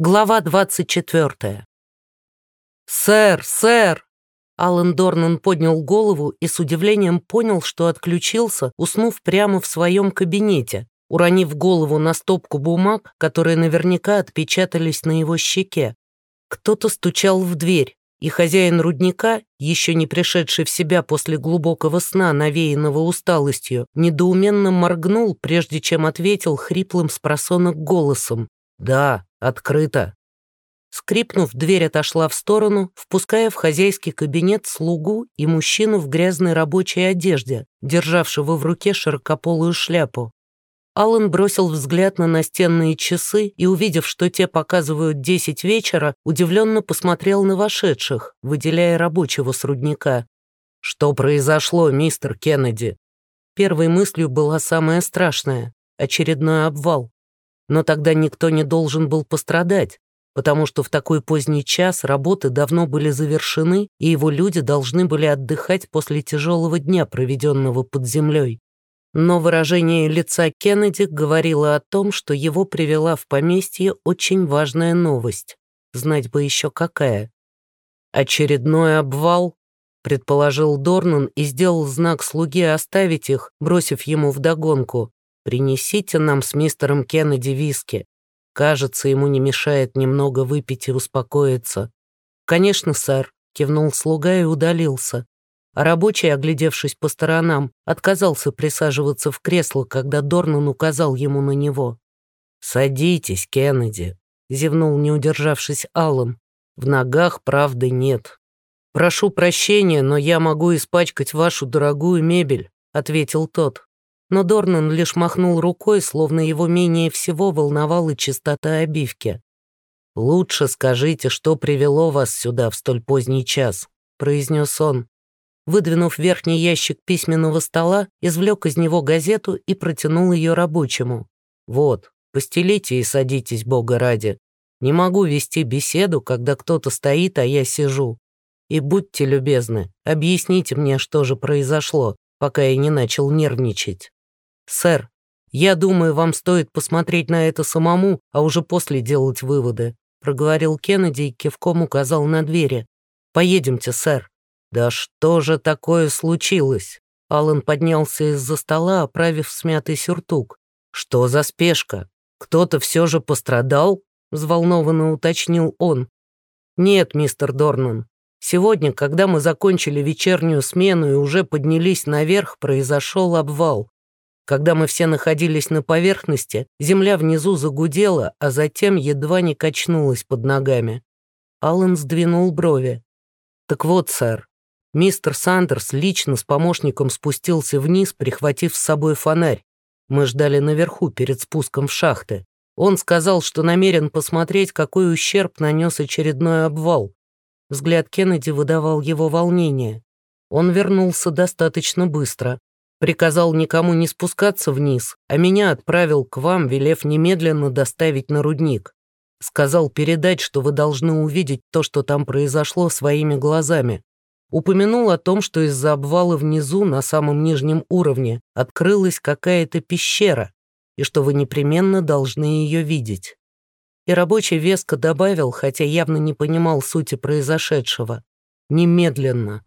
Глава 24. «Сэр, сэр!» Аллен Дорнан поднял голову и с удивлением понял, что отключился, уснув прямо в своем кабинете, уронив голову на стопку бумаг, которые наверняка отпечатались на его щеке. Кто-то стучал в дверь, и хозяин рудника, еще не пришедший в себя после глубокого сна, навеянного усталостью, недоуменно моргнул, прежде чем ответил хриплым спросонок голосом. «Да, открыто». Скрипнув, дверь отошла в сторону, впуская в хозяйский кабинет слугу и мужчину в грязной рабочей одежде, державшего в руке широкополую шляпу. Аллан бросил взгляд на настенные часы и, увидев, что те показывают десять вечера, удивленно посмотрел на вошедших, выделяя рабочего с рудника. «Что произошло, мистер Кеннеди?» Первой мыслью была самая страшная — очередной обвал. Но тогда никто не должен был пострадать, потому что в такой поздний час работы давно были завершены, и его люди должны были отдыхать после тяжелого дня, проведенного под землей. Но выражение лица Кеннеди говорило о том, что его привела в поместье очень важная новость. Знать бы еще какая. Очередной обвал, предположил Дорнан и сделал знак слуге оставить их, бросив ему вдогонку. Принесите нам с мистером Кеннеди виски. Кажется, ему не мешает немного выпить и успокоиться. Конечно, сэр, кивнул слуга и удалился. А рабочий, оглядевшись по сторонам, отказался присаживаться в кресло, когда Дорнан указал ему на него. «Садитесь, Кеннеди», — зевнул, не удержавшись Аллан. «В ногах правды нет». «Прошу прощения, но я могу испачкать вашу дорогую мебель», — ответил тот но Дорнан лишь махнул рукой, словно его менее всего волновала чистота обивки. «Лучше скажите, что привело вас сюда в столь поздний час», — произнес он. Выдвинув верхний ящик письменного стола, извлек из него газету и протянул ее рабочему. «Вот, постелите и садитесь, Бога ради. Не могу вести беседу, когда кто-то стоит, а я сижу. И будьте любезны, объясните мне, что же произошло, пока я не начал нервничать». «Сэр, я думаю, вам стоит посмотреть на это самому, а уже после делать выводы», проговорил Кеннеди и кивком указал на двери. «Поедемте, сэр». «Да что же такое случилось?» Аллан поднялся из-за стола, оправив смятый сюртук. «Что за спешка? Кто-то все же пострадал?» взволнованно уточнил он. «Нет, мистер Дорнан. Сегодня, когда мы закончили вечернюю смену и уже поднялись наверх, произошел обвал. Когда мы все находились на поверхности, земля внизу загудела, а затем едва не качнулась под ногами. Аллен сдвинул брови. «Так вот, сэр, мистер Сандерс лично с помощником спустился вниз, прихватив с собой фонарь. Мы ждали наверху перед спуском в шахты. Он сказал, что намерен посмотреть, какой ущерб нанес очередной обвал. Взгляд Кеннеди выдавал его волнение. Он вернулся достаточно быстро. Приказал никому не спускаться вниз, а меня отправил к вам, велев немедленно доставить на рудник. Сказал передать, что вы должны увидеть то, что там произошло своими глазами. Упомянул о том, что из-за обвала внизу, на самом нижнем уровне, открылась какая-то пещера, и что вы непременно должны ее видеть. И рабочий веско добавил, хотя явно не понимал сути произошедшего. «Немедленно».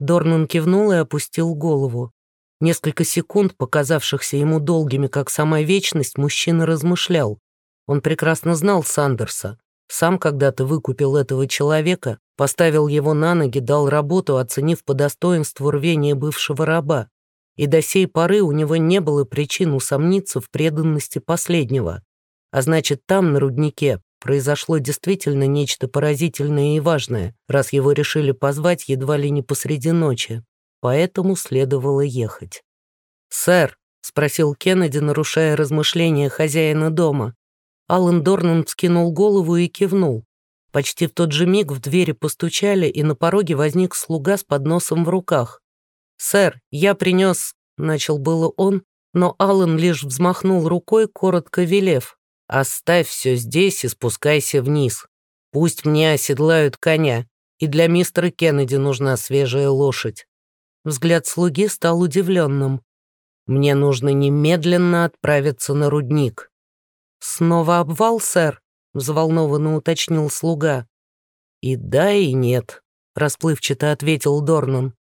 Дорнан кивнул и опустил голову. Несколько секунд, показавшихся ему долгими, как сама вечность, мужчина размышлял. Он прекрасно знал Сандерса. Сам когда-то выкупил этого человека, поставил его на ноги, дал работу, оценив по достоинству рвение бывшего раба. И до сей поры у него не было причин усомниться в преданности последнего. А значит, там, на руднике, произошло действительно нечто поразительное и важное, раз его решили позвать едва ли не посреди ночи поэтому следовало ехать. «Сэр», — спросил Кеннеди, нарушая размышления хозяина дома. Аллен Дорнан вскинул голову и кивнул. Почти в тот же миг в двери постучали, и на пороге возник слуга с подносом в руках. «Сэр, я принес...» — начал было он, но Аллен лишь взмахнул рукой, коротко велев. «Оставь все здесь и спускайся вниз. Пусть мне оседлают коня, и для мистера Кеннеди нужна свежая лошадь». Взгляд слуги стал удивленным. «Мне нужно немедленно отправиться на рудник». «Снова обвал, сэр?» взволнованно уточнил слуга. «И да, и нет», — расплывчато ответил Дорнан.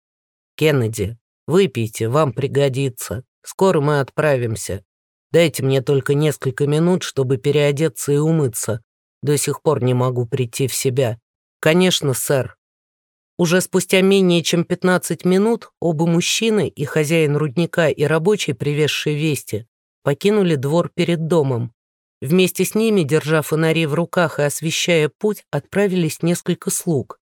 «Кеннеди, выпейте, вам пригодится. Скоро мы отправимся. Дайте мне только несколько минут, чтобы переодеться и умыться. До сих пор не могу прийти в себя. Конечно, сэр». Уже спустя менее чем 15 минут оба мужчины, и хозяин рудника, и рабочий, привезший вести, покинули двор перед домом. Вместе с ними, держа фонари в руках и освещая путь, отправились несколько слуг.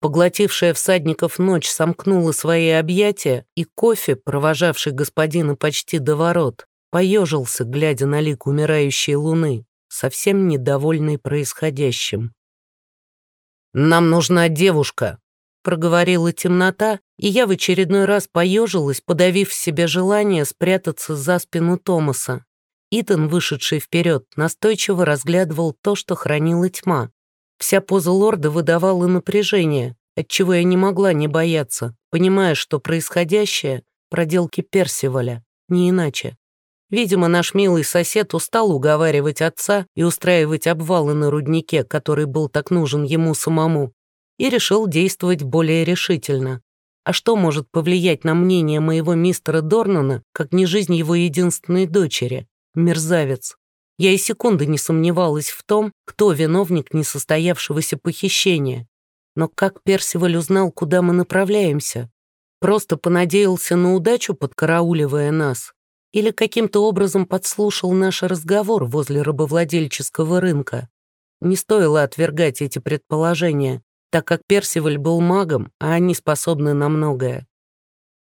Поглотившая всадников ночь сомкнула свои объятия, и кофе, провожавший господина почти до ворот, поежился, глядя на лик умирающей луны, совсем недовольный происходящим. «Нам нужна девушка», — проговорила темнота, и я в очередной раз поежилась, подавив в себе желание спрятаться за спину Томаса. Итан, вышедший вперед, настойчиво разглядывал то, что хранила тьма. Вся поза лорда выдавала напряжение, отчего я не могла не бояться, понимая, что происходящее — проделки Персиваля, не иначе. Видимо, наш милый сосед устал уговаривать отца и устраивать обвалы на руднике, который был так нужен ему самому, и решил действовать более решительно. А что может повлиять на мнение моего мистера Дорнана, как не жизнь его единственной дочери? Мерзавец. Я и секунды не сомневалась в том, кто виновник несостоявшегося похищения. Но как Персиваль узнал, куда мы направляемся? Просто понадеялся на удачу, подкарауливая нас? Или каким-то образом подслушал наш разговор возле рабовладельческого рынка? Не стоило отвергать эти предположения, так как Персиваль был магом, а они способны на многое.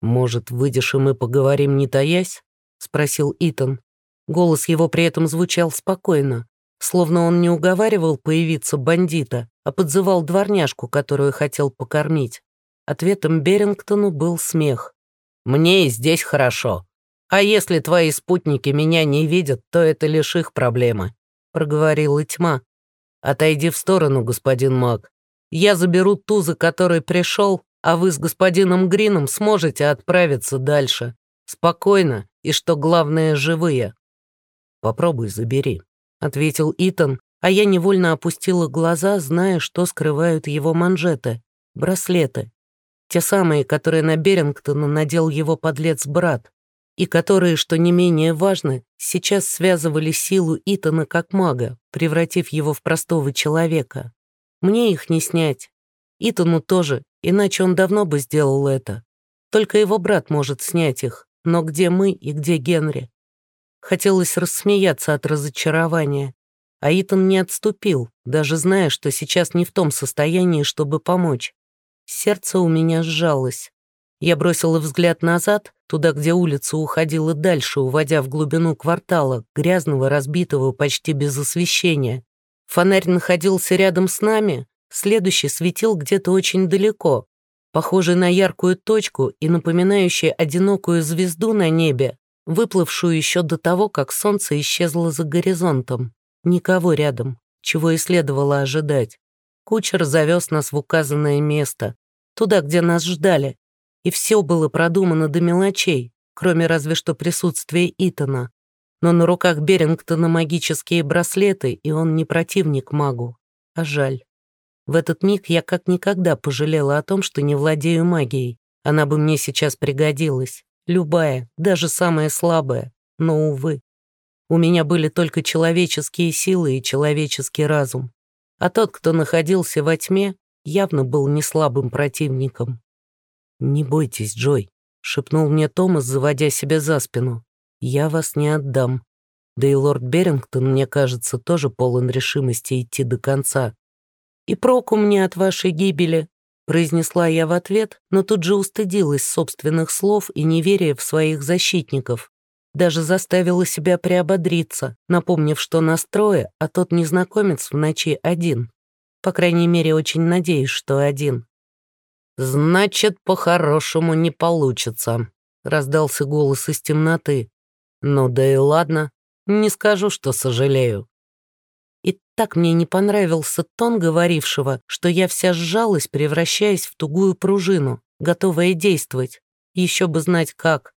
«Может, выйдешь и мы поговорим, не таясь?» — спросил Итан. Голос его при этом звучал спокойно, словно он не уговаривал появиться бандита, а подзывал дворняжку, которую хотел покормить. Ответом Берингтону был смех. «Мне и здесь хорошо. А если твои спутники меня не видят, то это лишь их проблемы», — проговорила тьма. «Отойди в сторону, господин маг. Я заберу ту, за которой пришел, а вы с господином Грином сможете отправиться дальше. Спокойно и, что главное, живые». «Попробуй, забери», — ответил Итан, а я невольно опустила глаза, зная, что скрывают его манжеты, браслеты. Те самые, которые на Берингтона надел его подлец-брат, и которые, что не менее важно, сейчас связывали силу Итана как мага, превратив его в простого человека. Мне их не снять. Итану тоже, иначе он давно бы сделал это. Только его брат может снять их, но где мы и где Генри? Хотелось рассмеяться от разочарования. А Итан не отступил, даже зная, что сейчас не в том состоянии, чтобы помочь. Сердце у меня сжалось. Я бросила взгляд назад, туда, где улица уходила дальше, уводя в глубину квартала, грязного, разбитого, почти без освещения. Фонарь находился рядом с нами, следующий светил где-то очень далеко, похожий на яркую точку и напоминающий одинокую звезду на небе, выплывшую еще до того, как солнце исчезло за горизонтом. Никого рядом, чего и следовало ожидать. Кучер завез нас в указанное место, туда, где нас ждали. И все было продумано до мелочей, кроме разве что присутствия Итана. Но на руках Берингтона магические браслеты, и он не противник магу. А жаль. В этот миг я как никогда пожалела о том, что не владею магией. Она бы мне сейчас пригодилась. Любая, даже самая слабая, но, увы. У меня были только человеческие силы и человеческий разум. А тот, кто находился во тьме, явно был не слабым противником. «Не бойтесь, Джой», — шепнул мне Томас, заводя себя за спину. «Я вас не отдам. Да и лорд Берингтон, мне кажется, тоже полон решимости идти до конца. И проку мне от вашей гибели, произнесла я в ответ, но тут же устыдилась собственных слов и неверия в своих защитников. Даже заставила себя приободриться, напомнив, что настрое, а тот незнакомец в ночи один. По крайней мере, очень надеюсь, что один. «Значит, по-хорошему не получится», — раздался голос из темноты. «Ну да и ладно, не скажу, что сожалею. И так мне не понравился тон говорившего, что я вся сжалась, превращаясь в тугую пружину, готовая действовать. Еще бы знать как.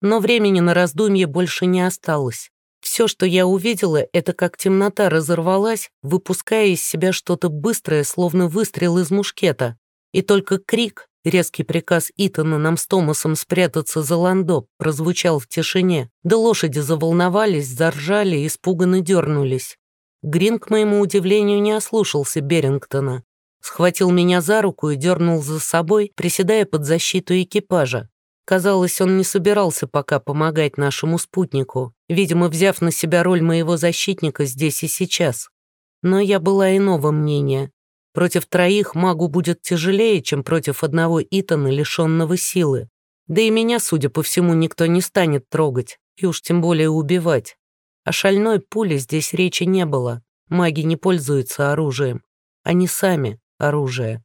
Но времени на раздумье больше не осталось. Все, что я увидела, это как темнота разорвалась, выпуская из себя что-то быстрое, словно выстрел из мушкета. И только крик, резкий приказ Итана нам с Томасом спрятаться за ландо, прозвучал в тишине, да лошади заволновались, заржали испуганно дернулись. Грин, к моему удивлению, не ослушался Берингтона. Схватил меня за руку и дернул за собой, приседая под защиту экипажа. Казалось, он не собирался пока помогать нашему спутнику, видимо, взяв на себя роль моего защитника здесь и сейчас. Но я была иного мнения. Против троих магу будет тяжелее, чем против одного Итана, лишенного силы. Да и меня, судя по всему, никто не станет трогать, и уж тем более убивать. О шальной пуле здесь речи не было. Маги не пользуются оружием. Они сами оружие.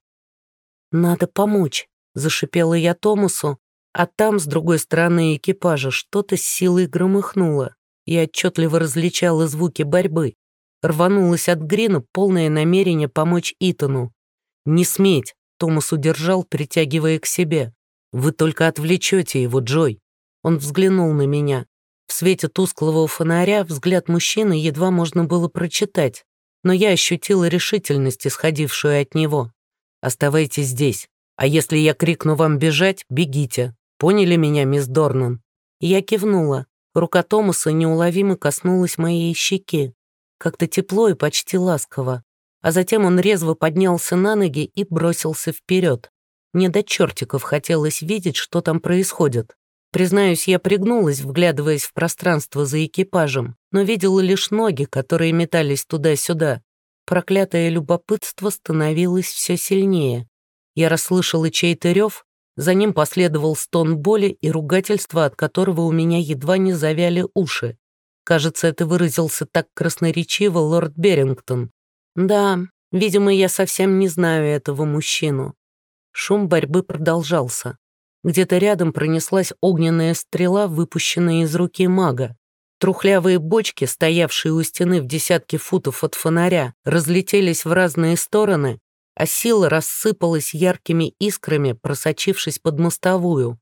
«Надо помочь», — зашипела я Томасу, а там, с другой стороны экипажа, что-то с силой громыхнуло. Я отчетливо различала звуки борьбы. Рванулась от Грина полное намерение помочь Итану. «Не сметь!» — Томас удержал, притягивая к себе. «Вы только отвлечете его, Джой!» Он взглянул на меня. В свете тусклого фонаря взгляд мужчины едва можно было прочитать, но я ощутила решительность, исходившую от него. «Оставайтесь здесь, а если я крикну вам бежать, бегите. Поняли меня, мисс Дорнан?» Я кивнула. Рука Томаса неуловимо коснулась моей щеки. Как-то тепло и почти ласково. А затем он резво поднялся на ноги и бросился вперед. Мне до чертиков хотелось видеть, что там происходит. Признаюсь, я пригнулась, вглядываясь в пространство за экипажем, но видела лишь ноги, которые метались туда-сюда. Проклятое любопытство становилось все сильнее. Я расслышала чей-то рев, за ним последовал стон боли и ругательство, от которого у меня едва не завяли уши. Кажется, это выразился так красноречиво лорд Берингтон. Да, видимо, я совсем не знаю этого мужчину. Шум борьбы продолжался. Где-то рядом пронеслась огненная стрела, выпущенная из руки мага. Трухлявые бочки, стоявшие у стены в десятке футов от фонаря, разлетелись в разные стороны, а сила рассыпалась яркими искрами, просочившись под мостовую.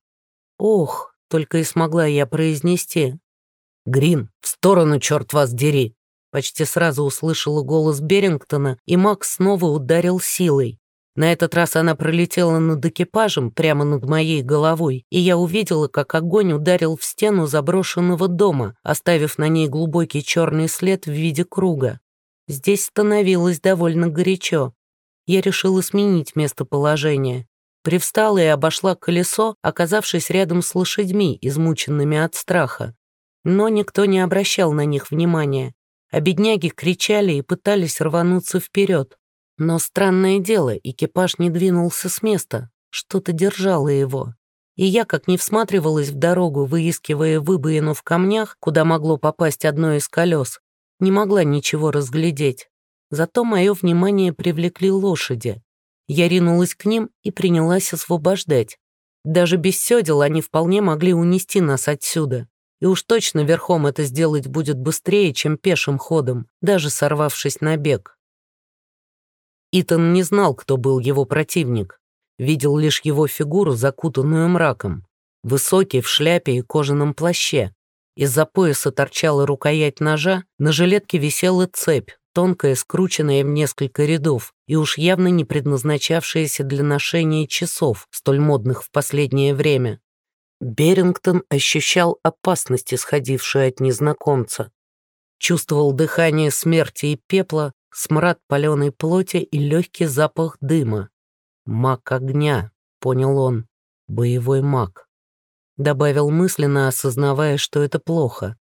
«Ох!» — только и смогла я произнести. «Грин, в сторону, черт вас дери!» Почти сразу услышала голос Берингтона, и Макс снова ударил силой. На этот раз она пролетела над экипажем, прямо над моей головой, и я увидела, как огонь ударил в стену заброшенного дома, оставив на ней глубокий черный след в виде круга. Здесь становилось довольно горячо я решила сменить местоположение. Привстала и обошла колесо, оказавшись рядом с лошадьми, измученными от страха. Но никто не обращал на них внимания, а бедняги кричали и пытались рвануться вперед. Но странное дело, экипаж не двинулся с места, что-то держало его. И я, как не всматривалась в дорогу, выискивая выбоину в камнях, куда могло попасть одно из колес, не могла ничего разглядеть. Зато мое внимание привлекли лошади. Я ринулась к ним и принялась освобождать. Даже без седел они вполне могли унести нас отсюда. И уж точно верхом это сделать будет быстрее, чем пешим ходом, даже сорвавшись на бег. Итан не знал, кто был его противник. Видел лишь его фигуру, закутанную мраком. Высокий, в шляпе и кожаном плаще. Из-за пояса торчала рукоять ножа, на жилетке висела цепь, тонкая, скрученная в несколько рядов и уж явно не предназначавшаяся для ношения часов, столь модных в последнее время. Берингтон ощущал опасность, исходившую от незнакомца. Чувствовал дыхание смерти и пепла, смрад паленой плоти и легкий запах дыма. «Маг огня», — понял он, — «боевой маг». Добавил мысленно, осознавая, что это плохо.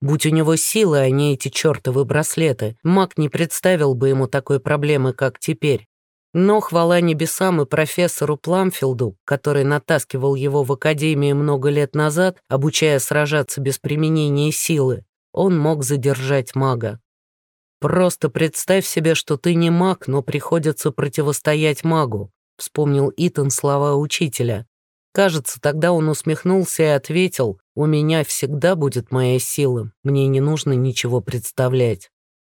Будь у него силы, а не эти чертовы браслеты, маг не представил бы ему такой проблемы, как теперь. Но хвала небесам и профессору Пламфилду, который натаскивал его в академии много лет назад, обучая сражаться без применения силы, он мог задержать мага. «Просто представь себе, что ты не маг, но приходится противостоять магу», вспомнил Итан слова учителя. Кажется, тогда он усмехнулся и ответил, «У меня всегда будет моя сила, мне не нужно ничего представлять».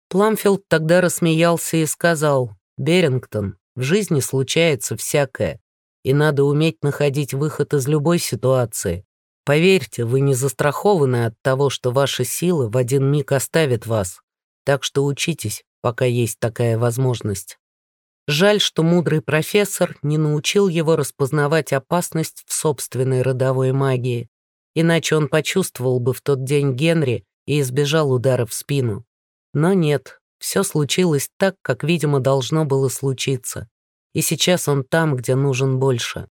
Пламфилд тогда рассмеялся и сказал, «Берингтон, в жизни случается всякое, и надо уметь находить выход из любой ситуации. Поверьте, вы не застрахованы от того, что ваша сила в один миг оставит вас. Так что учитесь, пока есть такая возможность. Жаль, что мудрый профессор не научил его распознавать опасность в собственной родовой магии, иначе он почувствовал бы в тот день Генри и избежал удара в спину. Но нет, все случилось так, как, видимо, должно было случиться. И сейчас он там, где нужен больше.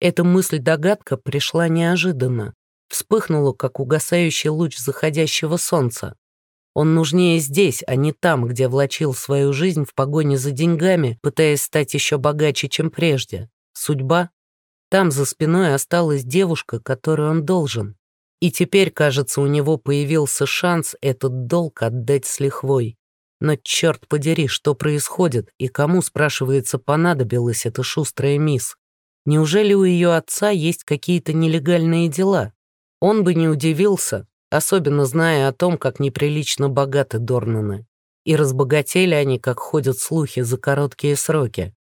Эта мысль-догадка пришла неожиданно, вспыхнула, как угасающий луч заходящего солнца. Он нужнее здесь, а не там, где влачил свою жизнь в погоне за деньгами, пытаясь стать еще богаче, чем прежде. Судьба? Там за спиной осталась девушка, которую он должен. И теперь, кажется, у него появился шанс этот долг отдать с лихвой. Но черт подери, что происходит и кому, спрашивается, понадобилась эта шустрая мисс? Неужели у ее отца есть какие-то нелегальные дела? Он бы не удивился, особенно зная о том, как неприлично богаты Дорнаны. И разбогатели они, как ходят слухи, за короткие сроки.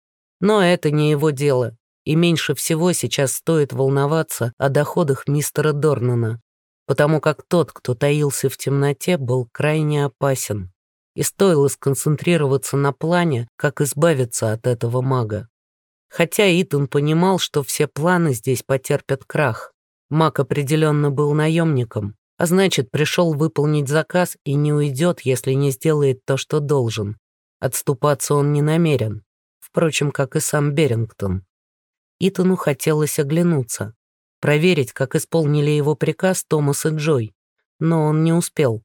Но это не его дело, и меньше всего сейчас стоит волноваться о доходах мистера Дорнана, потому как тот, кто таился в темноте, был крайне опасен. И стоило сконцентрироваться на плане, как избавиться от этого мага. Хотя Итан понимал, что все планы здесь потерпят крах. Маг определенно был наемником, а значит, пришел выполнить заказ и не уйдет, если не сделает то, что должен. Отступаться он не намерен, впрочем, как и сам Берингтон. Итану хотелось оглянуться, проверить, как исполнили его приказ Томас и Джой, но он не успел.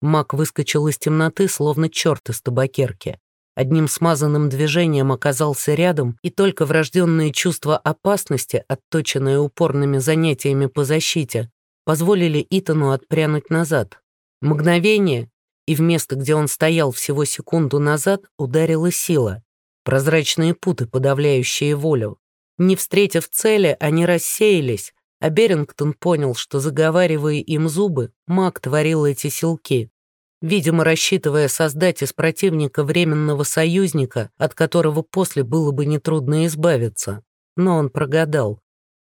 Маг выскочил из темноты, словно черт из табакерки. Одним смазанным движением оказался рядом, и только врожденные чувства опасности, отточенные упорными занятиями по защите, позволили Итану отпрянуть назад. Мгновение, и в место, где он стоял всего секунду назад, ударила сила. Прозрачные путы, подавляющие волю. Не встретив цели, они рассеялись, а Берингтон понял, что, заговаривая им зубы, маг творил эти силки. Видимо, рассчитывая создать из противника временного союзника, от которого после было бы нетрудно избавиться. Но он прогадал.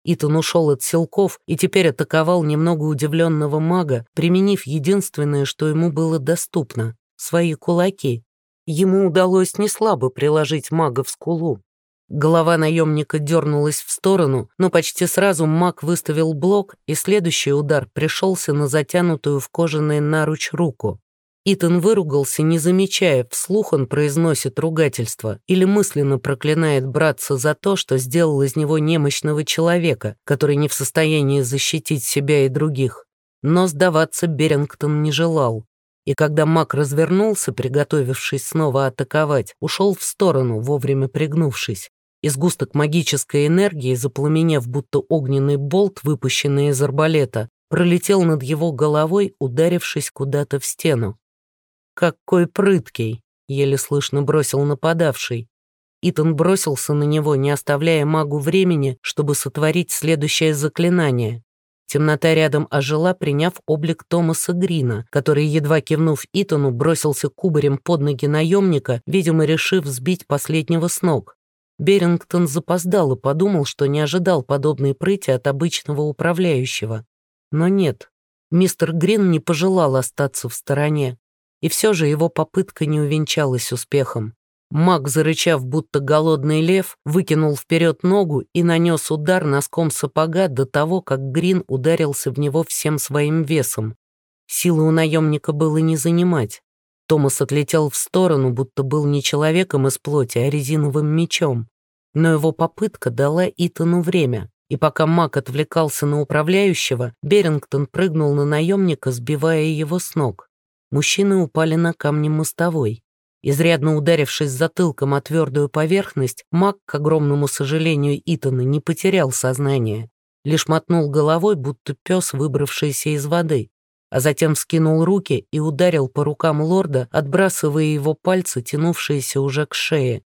Итан ушел от силков и теперь атаковал немного удивленного мага, применив единственное, что ему было доступно — свои кулаки. Ему удалось неслабо приложить мага в скулу. Голова наемника дернулась в сторону, но почти сразу маг выставил блок, и следующий удар пришелся на затянутую в кожаный наруч руку. Итан выругался, не замечая, вслух он произносит ругательство или мысленно проклинает братца за то, что сделал из него немощного человека, который не в состоянии защитить себя и других. Но сдаваться Берингтон не желал. И когда маг развернулся, приготовившись снова атаковать, ушел в сторону, вовремя пригнувшись. Изгусток магической энергии, запламенев будто огненный болт, выпущенный из арбалета, пролетел над его головой, ударившись куда-то в стену. «Какой прыткий!» — еле слышно бросил нападавший. Итан бросился на него, не оставляя магу времени, чтобы сотворить следующее заклинание. Темнота рядом ожила, приняв облик Томаса Грина, который, едва кивнув Итану, бросился кубарем под ноги наемника, видимо, решив сбить последнего с ног. Берингтон запоздал и подумал, что не ожидал подобной прыти от обычного управляющего. Но нет, мистер Грин не пожелал остаться в стороне. И все же его попытка не увенчалась успехом. Маг, зарычав, будто голодный лев, выкинул вперед ногу и нанес удар носком сапога до того, как Грин ударился в него всем своим весом. Силы у наемника было не занимать. Томас отлетел в сторону, будто был не человеком из плоти, а резиновым мечом. Но его попытка дала Итану время, и пока маг отвлекался на управляющего, Берингтон прыгнул на наемника, сбивая его с ног. Мужчины упали на камни мостовой. Изрядно ударившись затылком о твердую поверхность, маг, к огромному сожалению Итана, не потерял сознание. Лишь мотнул головой, будто пес, выбравшийся из воды, а затем скинул руки и ударил по рукам лорда, отбрасывая его пальцы, тянувшиеся уже к шее.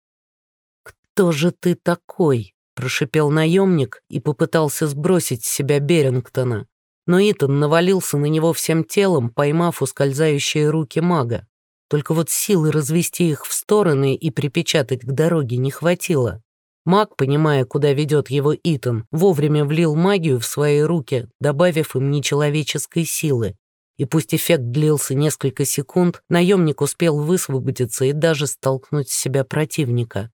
«Кто же ты такой?» — прошипел наемник и попытался сбросить с себя Берингтона но Итан навалился на него всем телом, поймав ускользающие руки мага. Только вот силы развести их в стороны и припечатать к дороге не хватило. Маг, понимая, куда ведет его Итан, вовремя влил магию в свои руки, добавив им нечеловеческой силы. И пусть эффект длился несколько секунд, наемник успел высвободиться и даже столкнуть с себя противника.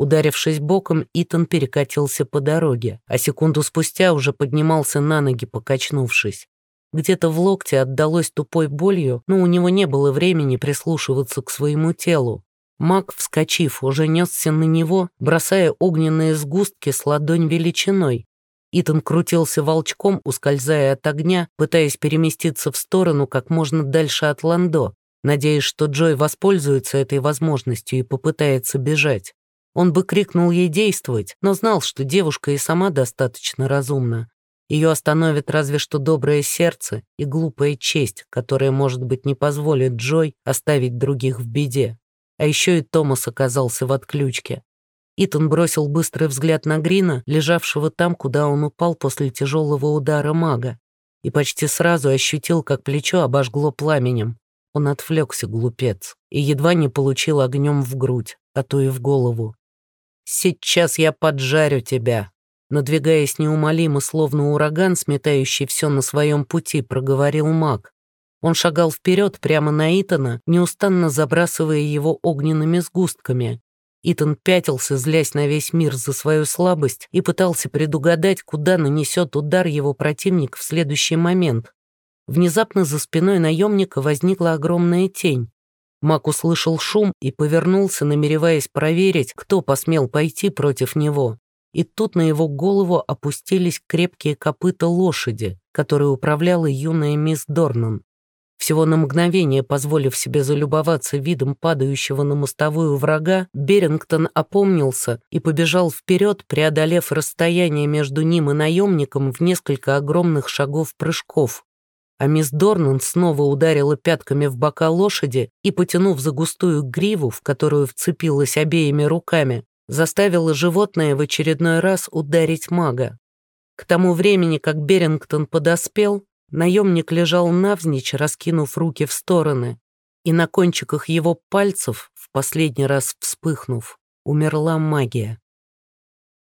Ударившись боком, Итан перекатился по дороге, а секунду спустя уже поднимался на ноги, покачнувшись. Где-то в локте отдалось тупой болью, но у него не было времени прислушиваться к своему телу. Маг, вскочив, уже несся на него, бросая огненные сгустки с ладонь величиной. Итан крутился волчком, ускользая от огня, пытаясь переместиться в сторону как можно дальше от Ландо, надеясь, что Джой воспользуется этой возможностью и попытается бежать. Он бы крикнул ей действовать, но знал, что девушка и сама достаточно разумна. Ее остановит разве что доброе сердце и глупая честь, которая, может быть, не позволит Джой оставить других в беде. А еще и Томас оказался в отключке. Итан бросил быстрый взгляд на Грина, лежавшего там, куда он упал после тяжелого удара мага, и почти сразу ощутил, как плечо обожгло пламенем. Он отвлекся, глупец, и едва не получил огнем в грудь, а то и в голову. «Сейчас я поджарю тебя», надвигаясь неумолимо, словно ураган, сметающий все на своем пути, проговорил маг. Он шагал вперед прямо на Итана, неустанно забрасывая его огненными сгустками. Итан пятился, злясь на весь мир за свою слабость, и пытался предугадать, куда нанесет удар его противник в следующий момент. Внезапно за спиной наемника возникла огромная тень. Мак услышал шум и повернулся, намереваясь проверить, кто посмел пойти против него. И тут на его голову опустились крепкие копыта лошади, которой управляла юная мисс Дорнан. Всего на мгновение позволив себе залюбоваться видом падающего на мостовую врага, Берингтон опомнился и побежал вперед, преодолев расстояние между ним и наемником в несколько огромных шагов прыжков а мисс Дорнан снова ударила пятками в бока лошади и, потянув за густую гриву, в которую вцепилась обеими руками, заставила животное в очередной раз ударить мага. К тому времени, как Берингтон подоспел, наемник лежал навзничь, раскинув руки в стороны, и на кончиках его пальцев, в последний раз вспыхнув, умерла магия.